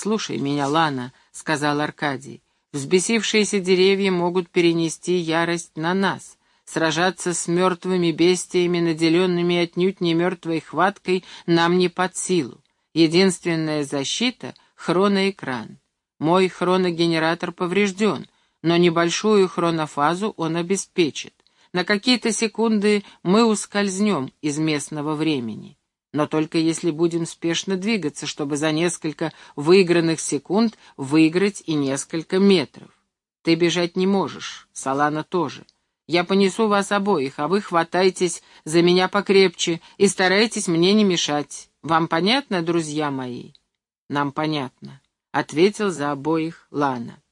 «Слушай меня, Лана», — сказал Аркадий. «Взбесившиеся деревья могут перенести ярость на нас. Сражаться с мертвыми бестиями, наделенными отнюдь не мертвой хваткой, нам не под силу. Единственная защита — хроноэкран. Мой хроногенератор поврежден, но небольшую хронофазу он обеспечит. На какие-то секунды мы ускользнем из местного времени. Но только если будем спешно двигаться, чтобы за несколько выигранных секунд выиграть и несколько метров. Ты бежать не можешь, Салана тоже. Я понесу вас обоих, а вы хватайтесь за меня покрепче и старайтесь мне не мешать. Вам понятно, друзья мои? Нам понятно, — ответил за обоих Лана.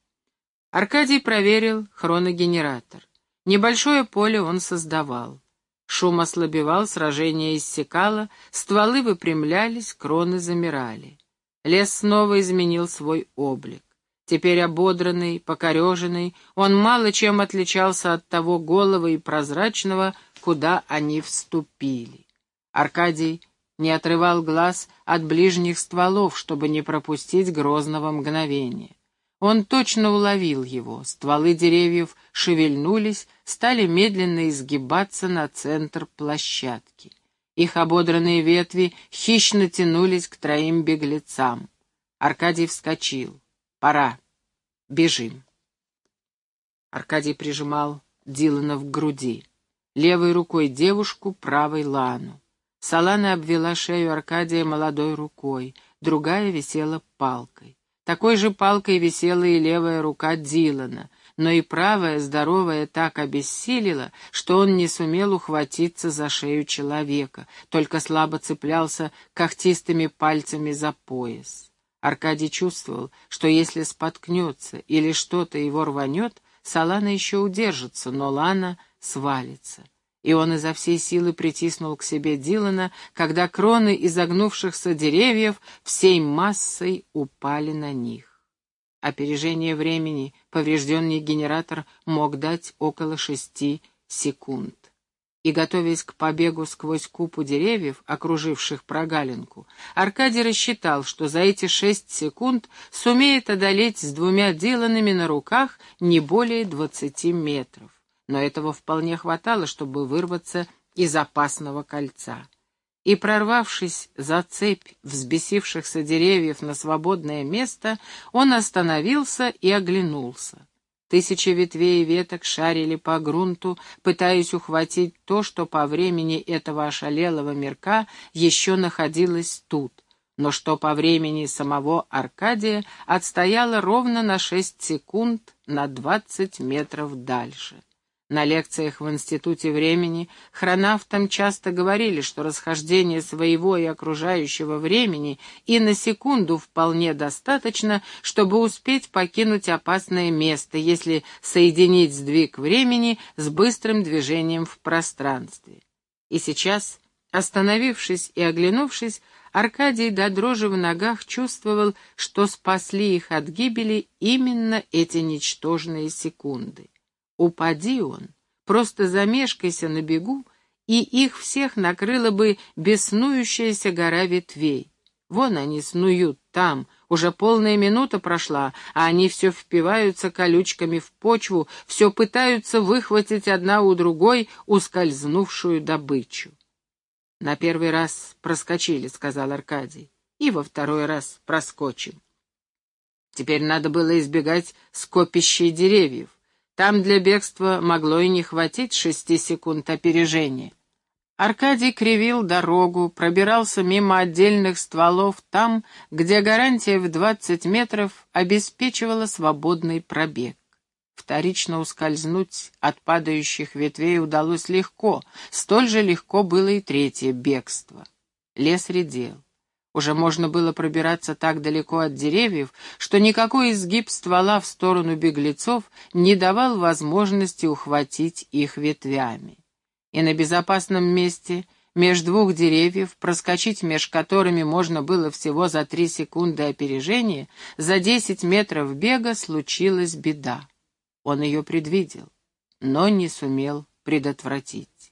Аркадий проверил хроногенератор. Небольшое поле он создавал. Шум ослабевал, сражение иссякало, стволы выпрямлялись, кроны замирали. Лес снова изменил свой облик. Теперь ободранный, покореженный, он мало чем отличался от того голого и прозрачного, куда они вступили. Аркадий не отрывал глаз от ближних стволов, чтобы не пропустить грозного мгновения. Он точно уловил его. Стволы деревьев шевельнулись, стали медленно изгибаться на центр площадки. Их ободранные ветви хищно тянулись к троим беглецам. Аркадий вскочил. «Пора. Бежим». Аркадий прижимал Дилана в груди. Левой рукой девушку, правой Лану. Салана обвела шею Аркадия молодой рукой, другая висела палкой. Такой же палкой висела и левая рука Дилана, но и правая, здоровая, так обессилила, что он не сумел ухватиться за шею человека, только слабо цеплялся когтистыми пальцами за пояс. Аркадий чувствовал, что если споткнется или что-то его рванет, Салана еще удержится, но Лана свалится и он изо всей силы притиснул к себе Дилана, когда кроны изогнувшихся деревьев всей массой упали на них. Опережение времени поврежденный генератор мог дать около шести секунд. И, готовясь к побегу сквозь купу деревьев, окруживших прогалинку, Аркадий рассчитал, что за эти шесть секунд сумеет одолеть с двумя Диланами на руках не более двадцати метров но этого вполне хватало, чтобы вырваться из опасного кольца. И, прорвавшись за цепь взбесившихся деревьев на свободное место, он остановился и оглянулся. Тысячи ветвей и веток шарили по грунту, пытаясь ухватить то, что по времени этого ошалелого мирка еще находилось тут, но что по времени самого Аркадия отстояло ровно на шесть секунд на двадцать метров дальше. На лекциях в Институте времени хронавтам часто говорили, что расхождение своего и окружающего времени и на секунду вполне достаточно, чтобы успеть покинуть опасное место, если соединить сдвиг времени с быстрым движением в пространстве. И сейчас, остановившись и оглянувшись, Аркадий до дрожи в ногах чувствовал, что спасли их от гибели именно эти ничтожные секунды. Упади он, просто замешкайся на бегу, и их всех накрыла бы беснующаяся гора ветвей. Вон они снуют там, уже полная минута прошла, а они все впиваются колючками в почву, все пытаются выхватить одна у другой ускользнувшую добычу. «На первый раз проскочили», — сказал Аркадий, — «и во второй раз проскочим». Теперь надо было избегать скопищей деревьев. Там для бегства могло и не хватить шести секунд опережения. Аркадий кривил дорогу, пробирался мимо отдельных стволов там, где гарантия в двадцать метров обеспечивала свободный пробег. Вторично ускользнуть от падающих ветвей удалось легко, столь же легко было и третье бегство. Лес редел. Уже можно было пробираться так далеко от деревьев, что никакой изгиб ствола в сторону беглецов не давал возможности ухватить их ветвями. И на безопасном месте между двух деревьев, проскочить меж которыми можно было всего за три секунды опережения, за десять метров бега случилась беда. Он ее предвидел, но не сумел предотвратить.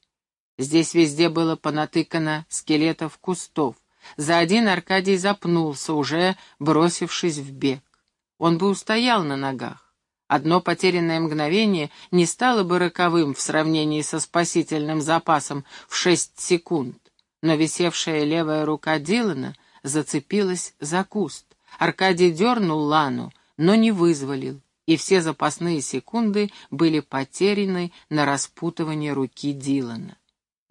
Здесь везде было понатыкано скелетов кустов, За один Аркадий запнулся, уже бросившись в бег. Он бы устоял на ногах. Одно потерянное мгновение не стало бы роковым в сравнении со спасительным запасом в шесть секунд, но висевшая левая рука Дилана зацепилась за куст. Аркадий дернул Лану, но не вызволил, и все запасные секунды были потеряны на распутывание руки Дилана.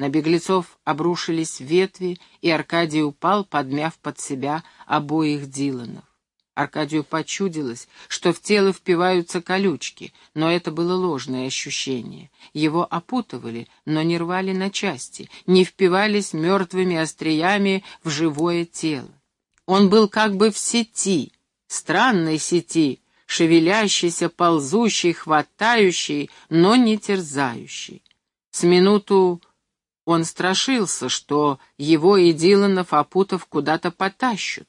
На беглецов обрушились ветви, и Аркадий упал, подмяв под себя обоих Диланов. Аркадию почудилось, что в тело впиваются колючки, но это было ложное ощущение. Его опутывали, но не рвали на части, не впивались мертвыми остриями в живое тело. Он был как бы в сети, странной сети, шевелящейся, ползущей, хватающей, но не терзающей. С минуту он страшился, что его и Диланов, опутав, куда-то потащут.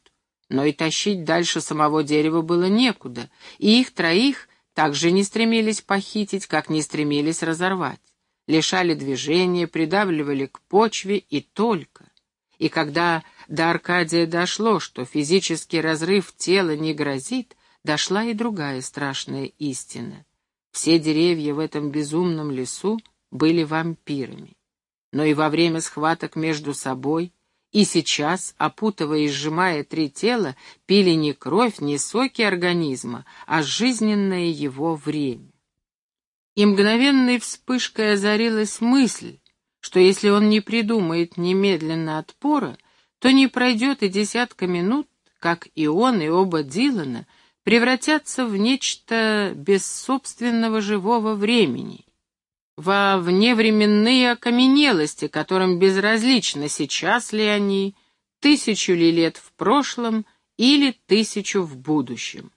Но и тащить дальше самого дерева было некуда, и их троих также не стремились похитить, как не стремились разорвать. Лишали движения, придавливали к почве и только. И когда до Аркадия дошло, что физический разрыв тела не грозит, дошла и другая страшная истина. Все деревья в этом безумном лесу были вампирами. Но и во время схваток между собой и сейчас, опутывая и сжимая три тела, пили не кровь, не соки организма, а жизненное его время. И мгновенной вспышкой озарилась мысль, что если он не придумает немедленно отпора, то не пройдет и десятка минут, как и он, и оба Дилана превратятся в нечто без собственного живого времени, во вневременные окаменелости, которым безразлично, сейчас ли они, тысячу ли лет в прошлом или тысячу в будущем.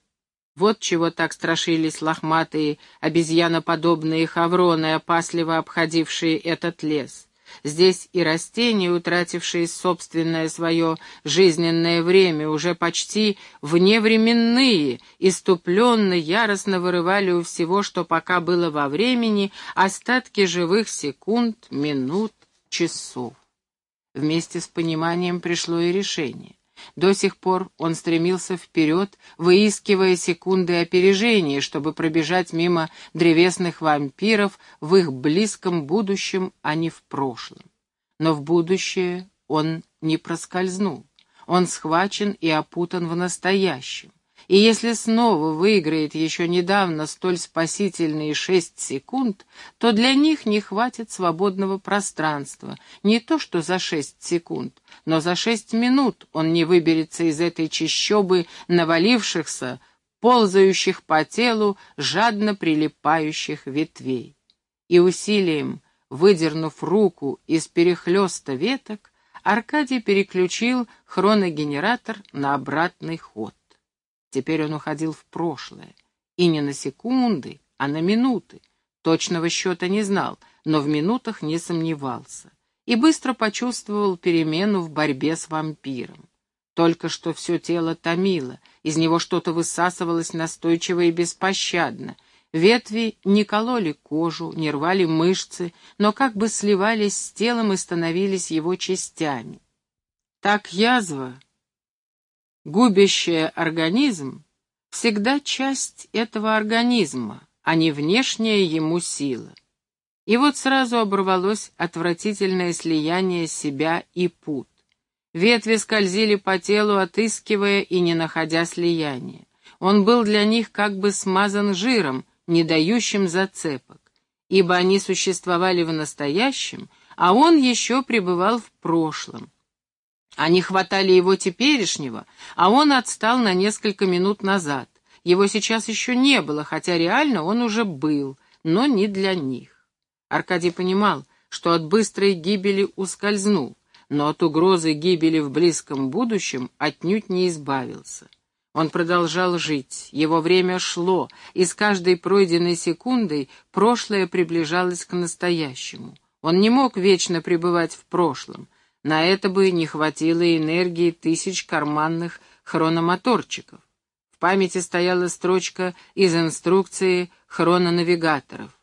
Вот чего так страшились лохматые, обезьяноподобные хавроны, опасливо обходившие этот лес. Здесь и растения, утратившие собственное свое жизненное время, уже почти вневременные, иступленно, яростно вырывали у всего, что пока было во времени, остатки живых секунд, минут, часов. Вместе с пониманием пришло и решение. До сих пор он стремился вперед, выискивая секунды опережения, чтобы пробежать мимо древесных вампиров в их близком будущем, а не в прошлом. Но в будущее он не проскользнул. Он схвачен и опутан в настоящем. И если снова выиграет еще недавно столь спасительные шесть секунд, то для них не хватит свободного пространства. Не то что за шесть секунд, но за шесть минут он не выберется из этой чащобы навалившихся, ползающих по телу, жадно прилипающих ветвей. И усилием, выдернув руку из перехлеста веток, Аркадий переключил хроногенератор на обратный ход. Теперь он уходил в прошлое. И не на секунды, а на минуты. Точного счета не знал, но в минутах не сомневался. И быстро почувствовал перемену в борьбе с вампиром. Только что все тело томило, из него что-то высасывалось настойчиво и беспощадно. Ветви не кололи кожу, не рвали мышцы, но как бы сливались с телом и становились его частями. Так язва, губящая организм, всегда часть этого организма, а не внешняя ему сила. И вот сразу оборвалось отвратительное слияние себя и пут. Ветви скользили по телу, отыскивая и не находя слияния. Он был для них как бы смазан жиром, не дающим зацепок, ибо они существовали в настоящем, а он еще пребывал в прошлом, они хватали его теперешнего, а он отстал на несколько минут назад. Его сейчас еще не было, хотя реально он уже был, но не для них. Аркадий понимал, что от быстрой гибели ускользнул, но от угрозы гибели в близком будущем отнюдь не избавился. Он продолжал жить, его время шло, и с каждой пройденной секундой прошлое приближалось к настоящему. Он не мог вечно пребывать в прошлом, на это бы не хватило энергии тысяч карманных хрономоторчиков. В памяти стояла строчка из инструкции хрононавигаторов.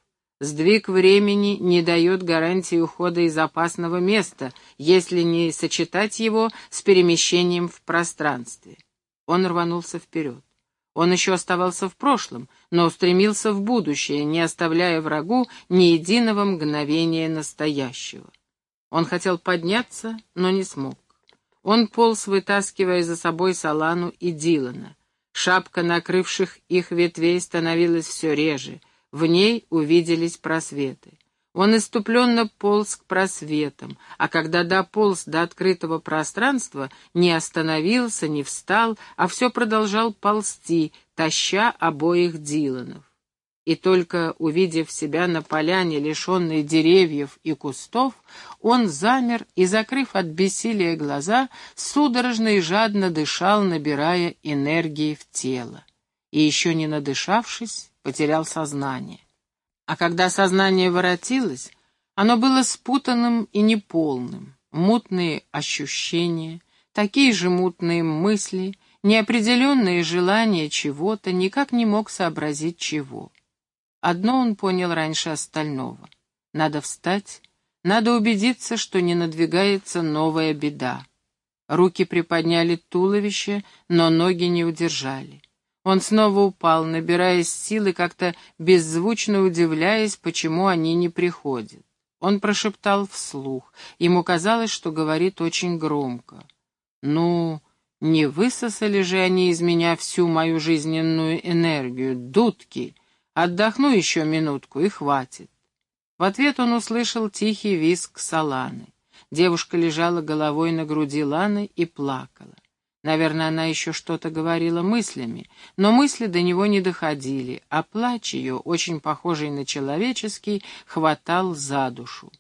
Сдвиг времени не дает гарантии ухода из опасного места, если не сочетать его с перемещением в пространстве. Он рванулся вперед. Он еще оставался в прошлом, но устремился в будущее, не оставляя врагу ни единого мгновения настоящего. Он хотел подняться, но не смог. Он полз, вытаскивая за собой Салану и Дилана. Шапка накрывших их ветвей становилась все реже, в ней увиделись просветы. Он иступленно полз к просветам, а когда дополз до открытого пространства, не остановился, не встал, а все продолжал ползти, таща обоих Диланов. И только увидев себя на поляне, лишенной деревьев и кустов, он замер и, закрыв от бессилия глаза, судорожно и жадно дышал, набирая энергии в тело. И еще не надышавшись, потерял сознание. А когда сознание воротилось, оно было спутанным и неполным. Мутные ощущения, такие же мутные мысли, неопределенные желания чего-то, никак не мог сообразить чего. Одно он понял раньше остального. Надо встать, надо убедиться, что не надвигается новая беда. Руки приподняли туловище, но ноги не удержали. Он снова упал, набираясь силы, как-то беззвучно удивляясь, почему они не приходят. Он прошептал вслух. Ему казалось, что говорит очень громко. «Ну, не высосали же они из меня всю мою жизненную энергию, дудки! Отдохну еще минутку, и хватит». В ответ он услышал тихий визг Саланы. Девушка лежала головой на груди Ланы и плакала. Наверное, она еще что-то говорила мыслями, но мысли до него не доходили, а плач ее, очень похожий на человеческий, хватал за душу.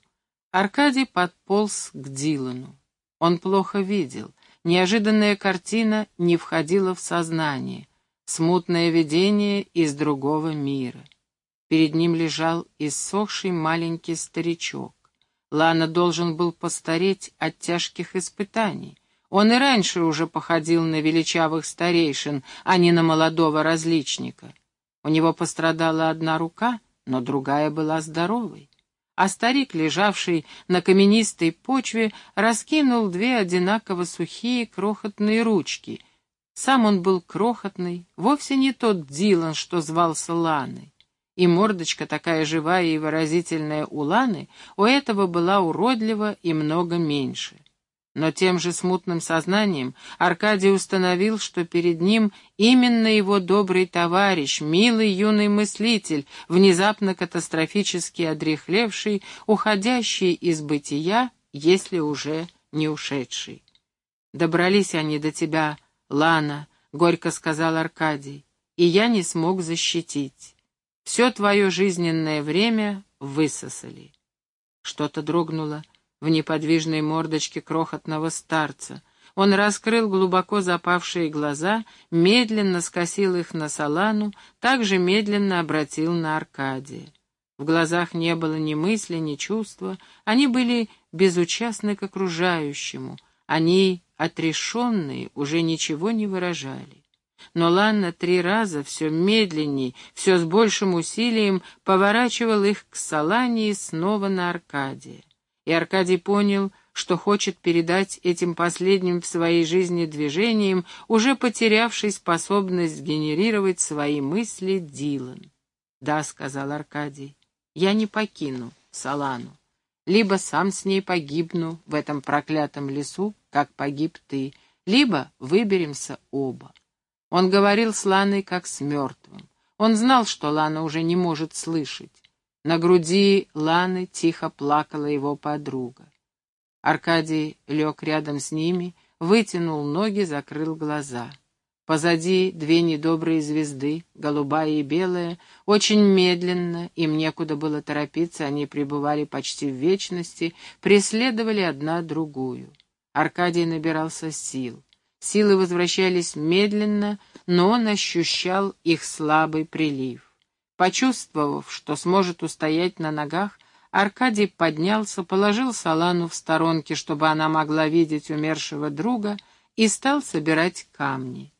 Аркадий подполз к Дилану. Он плохо видел. Неожиданная картина не входила в сознание. Смутное видение из другого мира. Перед ним лежал иссохший маленький старичок. Лана должен был постареть от тяжких испытаний. Он и раньше уже походил на величавых старейшин, а не на молодого различника. У него пострадала одна рука, но другая была здоровой. А старик, лежавший на каменистой почве, раскинул две одинаково сухие крохотные ручки. Сам он был крохотный, вовсе не тот Дилан, что звался Ланой. И мордочка такая живая и выразительная у Ланы, у этого была уродлива и много меньше. Но тем же смутным сознанием Аркадий установил, что перед ним именно его добрый товарищ, милый юный мыслитель, внезапно катастрофически одрехлевший, уходящий из бытия, если уже не ушедший. «Добрались они до тебя, Лана», — горько сказал Аркадий, — «и я не смог защитить. Все твое жизненное время высосали». Что-то дрогнуло в неподвижной мордочке крохотного старца. Он раскрыл глубоко запавшие глаза, медленно скосил их на Салану, также медленно обратил на Аркадия. В глазах не было ни мысли, ни чувства, они были безучастны к окружающему, они, отрешенные, уже ничего не выражали. Но Ланна три раза, все медленней, все с большим усилием, поворачивал их к Салане и снова на Аркадия и Аркадий понял, что хочет передать этим последним в своей жизни движением, уже потерявший способность генерировать свои мысли Дилан. «Да», — сказал Аркадий, — «я не покину Салану. Либо сам с ней погибну в этом проклятом лесу, как погиб ты, либо выберемся оба». Он говорил с Ланой как с мертвым. Он знал, что Лана уже не может слышать. На груди Ланы тихо плакала его подруга. Аркадий лег рядом с ними, вытянул ноги, закрыл глаза. Позади две недобрые звезды, голубая и белая, очень медленно, им некуда было торопиться, они пребывали почти в вечности, преследовали одна другую. Аркадий набирался сил. Силы возвращались медленно, но он ощущал их слабый прилив. Почувствовав, что сможет устоять на ногах, Аркадий поднялся, положил Салану в сторонке, чтобы она могла видеть умершего друга, и стал собирать камни.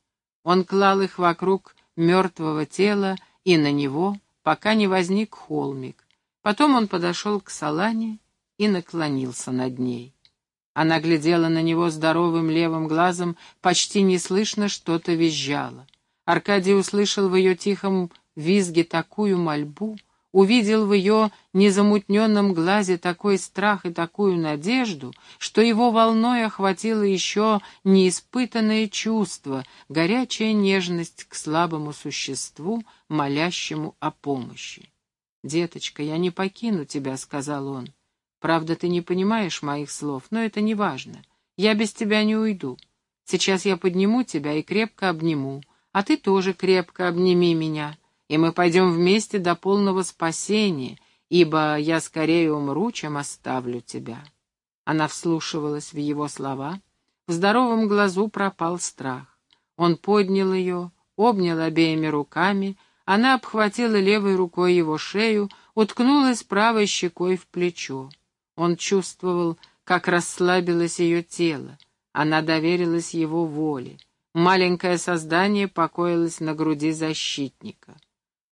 Он клал их вокруг мертвого тела и на него, пока не возник холмик. Потом он подошел к Салане и наклонился над ней. Она глядела на него здоровым левым глазом, почти неслышно что-то визжало. Аркадий услышал в ее тихом визге такую мольбу, увидел в ее незамутненном глазе такой страх и такую надежду, что его волной охватило еще неиспытанное чувство, горячая нежность к слабому существу, молящему о помощи. «Деточка, я не покину тебя», — сказал он. «Правда, ты не понимаешь моих слов, но это не важно. Я без тебя не уйду. Сейчас я подниму тебя и крепко обниму, а ты тоже крепко обними меня» и мы пойдем вместе до полного спасения, ибо я скорее умру, чем оставлю тебя». Она вслушивалась в его слова. В здоровом глазу пропал страх. Он поднял ее, обнял обеими руками, она обхватила левой рукой его шею, уткнулась правой щекой в плечо. Он чувствовал, как расслабилось ее тело. Она доверилась его воле. Маленькое создание покоилось на груди защитника.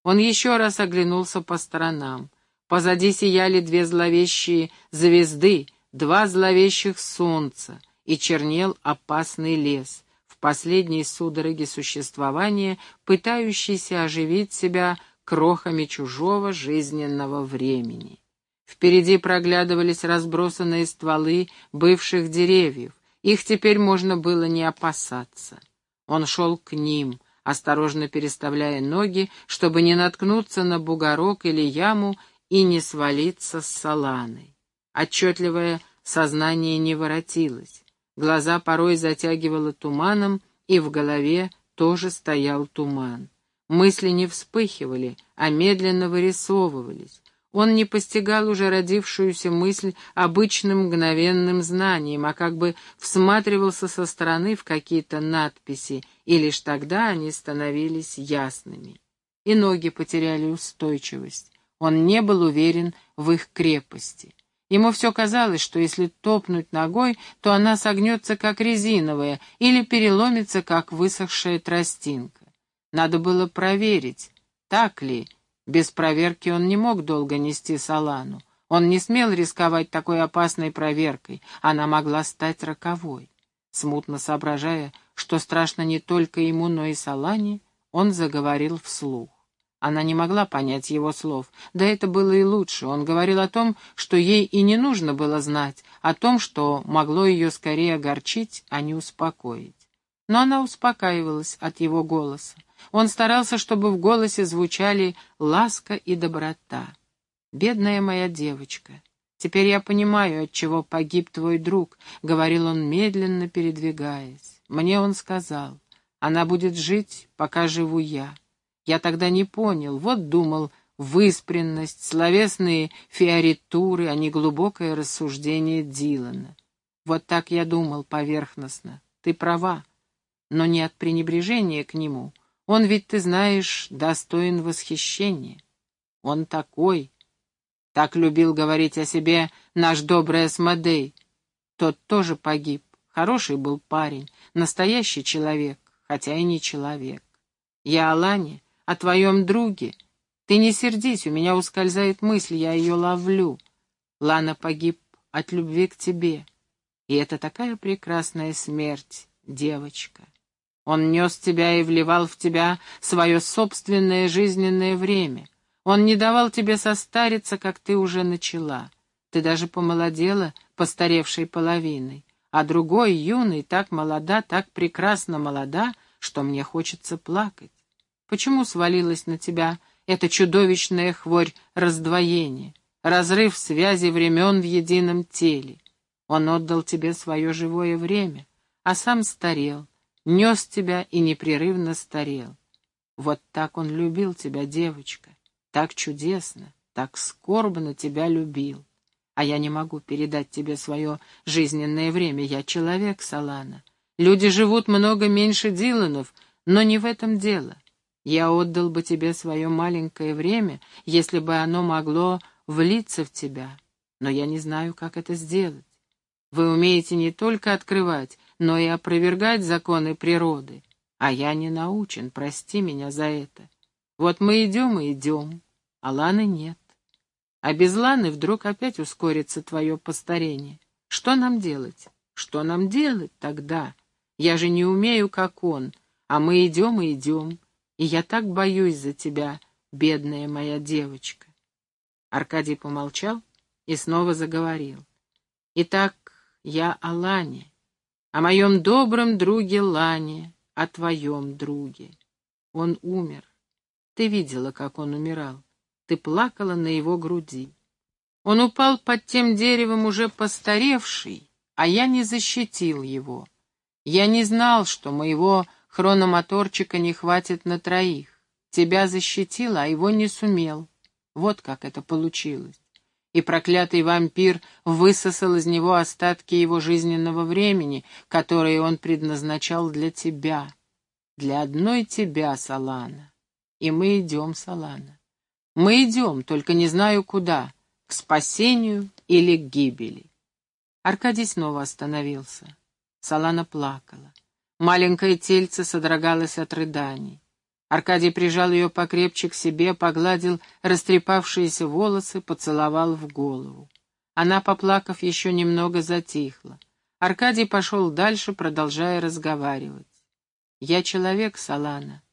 Он еще раз оглянулся по сторонам. Позади сияли две зловещие звезды, два зловещих солнца, и чернел опасный лес, в последней судороге существования, пытающийся оживить себя крохами чужого жизненного времени. Впереди проглядывались разбросанные стволы бывших деревьев, их теперь можно было не опасаться. Он шел к ним, осторожно переставляя ноги, чтобы не наткнуться на бугорок или яму и не свалиться с саланой. Отчетливое сознание не воротилось. Глаза порой затягивало туманом, и в голове тоже стоял туман. Мысли не вспыхивали, а медленно вырисовывались. Он не постигал уже родившуюся мысль обычным мгновенным знанием, а как бы всматривался со стороны в какие-то надписи, и лишь тогда они становились ясными. И ноги потеряли устойчивость. Он не был уверен в их крепости. Ему все казалось, что если топнуть ногой, то она согнется, как резиновая, или переломится, как высохшая тростинка. Надо было проверить, так ли, без проверки он не мог долго нести Салану. Он не смел рисковать такой опасной проверкой, она могла стать роковой. Смутно соображая, что страшно не только ему, но и Салане, он заговорил вслух. Она не могла понять его слов, да это было и лучше. Он говорил о том, что ей и не нужно было знать, о том, что могло ее скорее огорчить, а не успокоить. Но она успокаивалась от его голоса. Он старался, чтобы в голосе звучали ласка и доброта. «Бедная моя девочка, теперь я понимаю, от чего погиб твой друг», — говорил он, медленно передвигаясь. Мне он сказал, «Она будет жить, пока живу я». Я тогда не понял, вот думал, выспренность, словесные фиоритуры, а не глубокое рассуждение Дилана. Вот так я думал поверхностно. Ты права, но не от пренебрежения к нему, он ведь, ты знаешь, достоин восхищения. Он такой. Так любил говорить о себе наш добрый Асмодей. Тот тоже погиб. Хороший был парень, настоящий человек, хотя и не человек. Я о о твоем друге. Ты не сердись, у меня ускользает мысль, я ее ловлю. Лана погиб от любви к тебе. И это такая прекрасная смерть, девочка. Он нес тебя и вливал в тебя свое собственное жизненное время. Он не давал тебе состариться, как ты уже начала. Ты даже помолодела постаревшей половиной. А другой, юный, так молода, так прекрасно молода, что мне хочется плакать. Почему свалилась на тебя эта чудовищная хворь раздвоения, разрыв связи времен в едином теле? Он отдал тебе свое живое время, а сам старел, нес тебя и непрерывно старел. Вот так он любил тебя, девочка, так чудесно, так скорбно тебя любил. А я не могу передать тебе свое жизненное время, я человек, Салана. Люди живут много меньше Диланов, но не в этом дело. Я отдал бы тебе свое маленькое время, если бы оно могло влиться в тебя, но я не знаю, как это сделать. Вы умеете не только открывать, но и опровергать законы природы. А я не научен, прости меня за это. Вот мы идем и идем, а Ланы нет. А без Ланы вдруг опять ускорится твое постарение. Что нам делать? Что нам делать тогда? Я же не умею, как он, а мы идем и идем, и я так боюсь за тебя, бедная моя девочка. Аркадий помолчал и снова заговорил. Итак, я о Лане, о моем добром друге Лане, о твоем друге. Он умер. Ты видела, как он умирал. Ты плакала на его груди. Он упал под тем деревом уже постаревший, а я не защитил его. Я не знал, что моего хрономоторчика не хватит на троих. Тебя защитил, а его не сумел. Вот как это получилось. И проклятый вампир высосал из него остатки его жизненного времени, которые он предназначал для тебя. Для одной тебя, Салана. И мы идем, Салана. Мы идем, только не знаю куда, к спасению или к гибели. Аркадий снова остановился. Салана плакала. Маленькое тельце содрогалось от рыданий. Аркадий прижал ее покрепче к себе, погладил растрепавшиеся волосы, поцеловал в голову. Она, поплакав, еще немного затихла. Аркадий пошел дальше, продолжая разговаривать. «Я человек, Салана.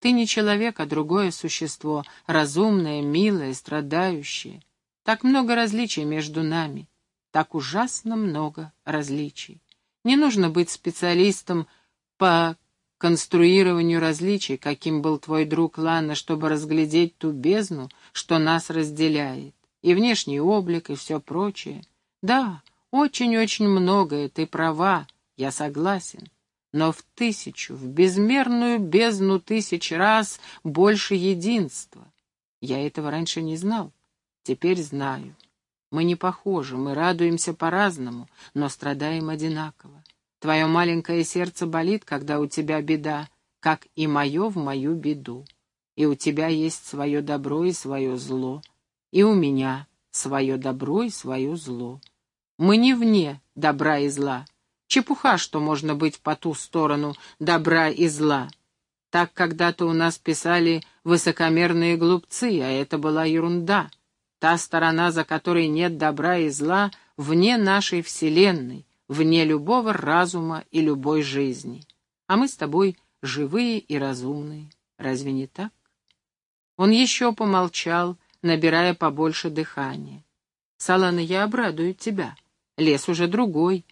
Ты не человек, а другое существо, разумное, милое, страдающее. Так много различий между нами, так ужасно много различий. Не нужно быть специалистом по конструированию различий, каким был твой друг Лана, чтобы разглядеть ту бездну, что нас разделяет, и внешний облик, и все прочее. Да, очень-очень многое, ты права, я согласен но в тысячу, в безмерную бездну тысяч раз больше единства. Я этого раньше не знал, теперь знаю. Мы не похожи, мы радуемся по-разному, но страдаем одинаково. Твое маленькое сердце болит, когда у тебя беда, как и мое в мою беду. И у тебя есть свое добро и свое зло, и у меня свое добро и свое зло. Мы не вне добра и зла, Чепуха, что можно быть по ту сторону добра и зла. Так когда-то у нас писали высокомерные глупцы, а это была ерунда. Та сторона, за которой нет добра и зла, вне нашей Вселенной, вне любого разума и любой жизни. А мы с тобой живые и разумные. Разве не так? Он еще помолчал, набирая побольше дыхания. «Салана, я обрадую тебя. Лес уже другой,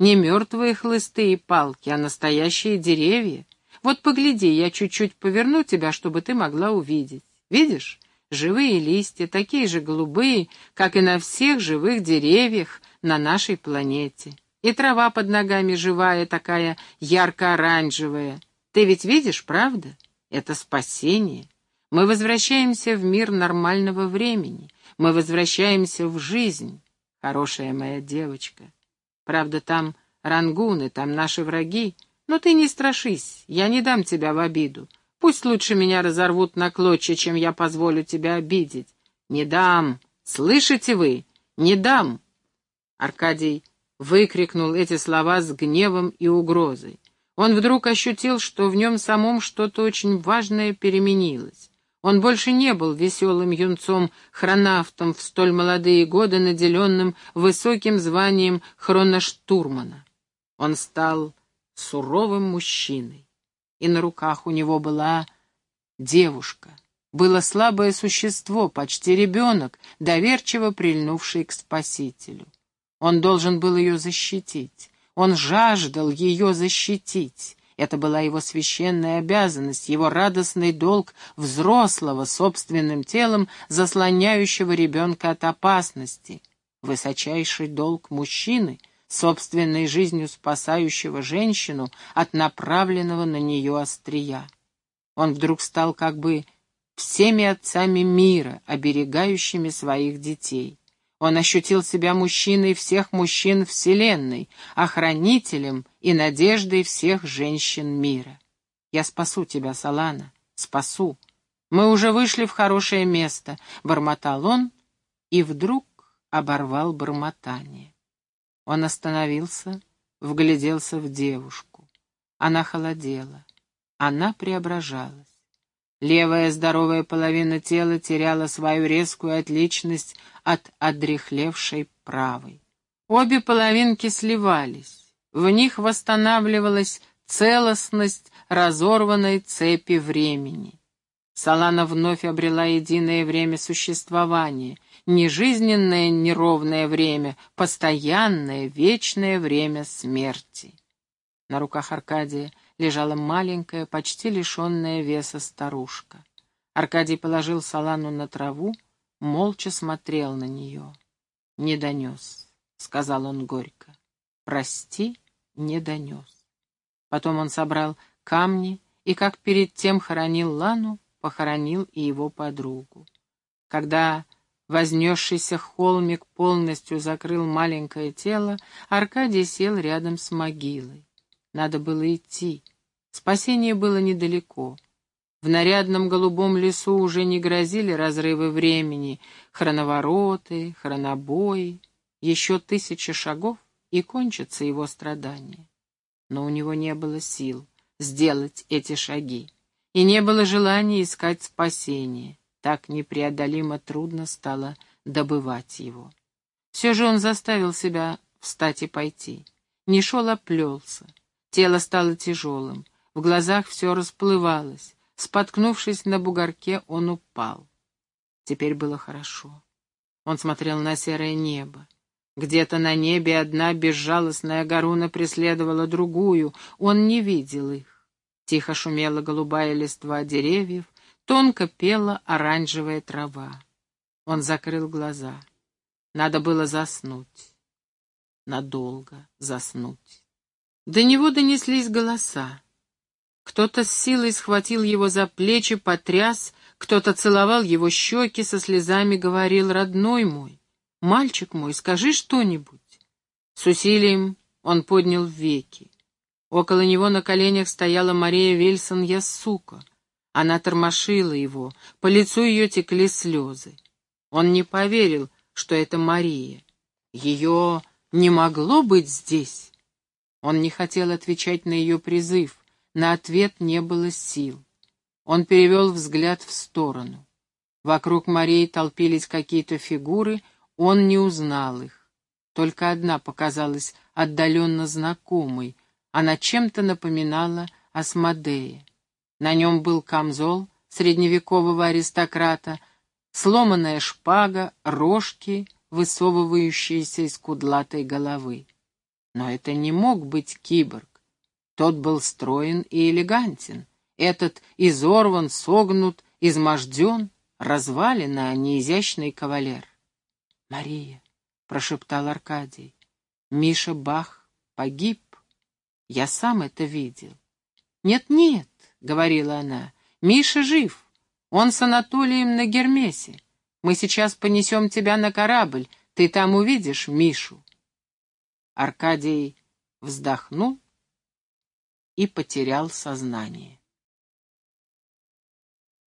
не мертвые хлысты и палки, а настоящие деревья. Вот погляди, я чуть-чуть поверну тебя, чтобы ты могла увидеть. Видишь? Живые листья, такие же голубые, как и на всех живых деревьях на нашей планете. И трава под ногами живая, такая ярко-оранжевая. Ты ведь видишь, правда? Это спасение. Мы возвращаемся в мир нормального времени. Мы возвращаемся в жизнь, хорошая моя девочка. Правда, там рангуны, там наши враги. Но ты не страшись, я не дам тебя в обиду. Пусть лучше меня разорвут на клочья, чем я позволю тебя обидеть. Не дам! Слышите вы? Не дам!» Аркадий выкрикнул эти слова с гневом и угрозой. Он вдруг ощутил, что в нем самом что-то очень важное переменилось. Он больше не был веселым юнцом-хронавтом в столь молодые годы, наделенным высоким званием хроноштурмана. Он стал суровым мужчиной, и на руках у него была девушка. Было слабое существо, почти ребенок, доверчиво прильнувший к спасителю. Он должен был ее защитить. Он жаждал ее защитить. Это была его священная обязанность, его радостный долг взрослого собственным телом, заслоняющего ребенка от опасности, высочайший долг мужчины, собственной жизнью спасающего женщину от направленного на нее острия. Он вдруг стал как бы всеми отцами мира, оберегающими своих детей. Он ощутил себя мужчиной всех мужчин Вселенной, охранителем и надеждой всех женщин мира. «Я спасу тебя, Салана, спасу. Мы уже вышли в хорошее место», — бормотал он, и вдруг оборвал бормотание. Он остановился, вгляделся в девушку. Она холодела, она преображалась. Левая здоровая половина тела теряла свою резкую отличность от одрехлевшей правой. Обе половинки сливались. В них восстанавливалась целостность разорванной цепи времени. Салана вновь обрела единое время существования, не жизненное неровное время, постоянное, вечное время смерти. На руках Аркадия лежала маленькая, почти лишенная веса старушка. Аркадий положил Салану на траву, молча смотрел на нее. «Не донес», — сказал он горько. «Прости, не донес». Потом он собрал камни и, как перед тем хоронил Лану, похоронил и его подругу. Когда вознесшийся холмик полностью закрыл маленькое тело, Аркадий сел рядом с могилой. Надо было идти. Спасение было недалеко. В нарядном голубом лесу уже не грозили разрывы времени, хроновороты, хронобои. Еще тысячи шагов, и кончатся его страдания. Но у него не было сил сделать эти шаги, и не было желания искать спасения. Так непреодолимо трудно стало добывать его. Все же он заставил себя встать и пойти. Не шел, а плелся. Тело стало тяжелым, в глазах все расплывалось. Споткнувшись на бугорке, он упал. Теперь было хорошо. Он смотрел на серое небо. Где-то на небе одна безжалостная горуна преследовала другую, он не видел их. Тихо шумела голубая листва деревьев, тонко пела оранжевая трава. Он закрыл глаза. Надо было заснуть. Надолго заснуть. До него донеслись голоса. Кто-то с силой схватил его за плечи, потряс, кто-то целовал его щеки, со слезами говорил «Родной мой, мальчик мой, скажи что-нибудь». С усилием он поднял веки. Около него на коленях стояла Мария Вильсон Яссука. Она тормошила его, по лицу ее текли слезы. Он не поверил, что это Мария. Ее не могло быть здесь. Он не хотел отвечать на ее призыв, на ответ не было сил. Он перевел взгляд в сторону. Вокруг Марии толпились какие-то фигуры, он не узнал их. Только одна показалась отдаленно знакомой, она чем-то напоминала Асмодея. На нем был камзол средневекового аристократа, сломанная шпага, рожки, высовывающиеся из кудлатой головы. Но это не мог быть киборг. Тот был строен и элегантен. Этот изорван, согнут, изможден, развален, а не изящный кавалер. «Мария», — прошептал Аркадий, — «Миша Бах погиб. Я сам это видел». «Нет-нет», — говорила она, — «Миша жив. Он с Анатолием на Гермесе. Мы сейчас понесем тебя на корабль, ты там увидишь Мишу». Аркадий вздохнул и потерял сознание.